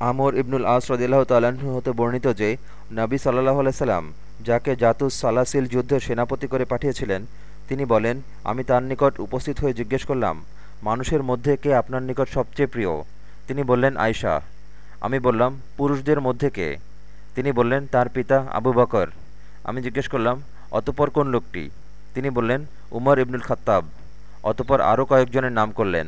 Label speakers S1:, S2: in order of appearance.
S1: আমর ইবনুল আস রদিল্লাহ তাল্লাহ্ন হতে বর্ণিত যে, নাবী সাল্লাহ আলাইসাল্লাম যাকে জাতুস সালাসিল যুদ্ধে সেনাপতি করে পাঠিয়েছিলেন, তিনি বলেন, আমি তার নিকট উপস্থিত হয়ে জিজ্ঞেস করলাম, মানুষের মধ্যে কে আপনার নিকট সবচেয়ে প্রিয়? তিনি বললেন, আয়শা। আমি বললাম, পুরুষদের মধ্যে কে? তিনি বললেন, তার পিতা আবু বকর। আমি জিজ্ঞেস করলাম, অতপর কোন লোকটি? তিনি বললেন, উমর ইবনুল খাত্তাব। অতপর আরও কয়েকজনের নাম করলেন।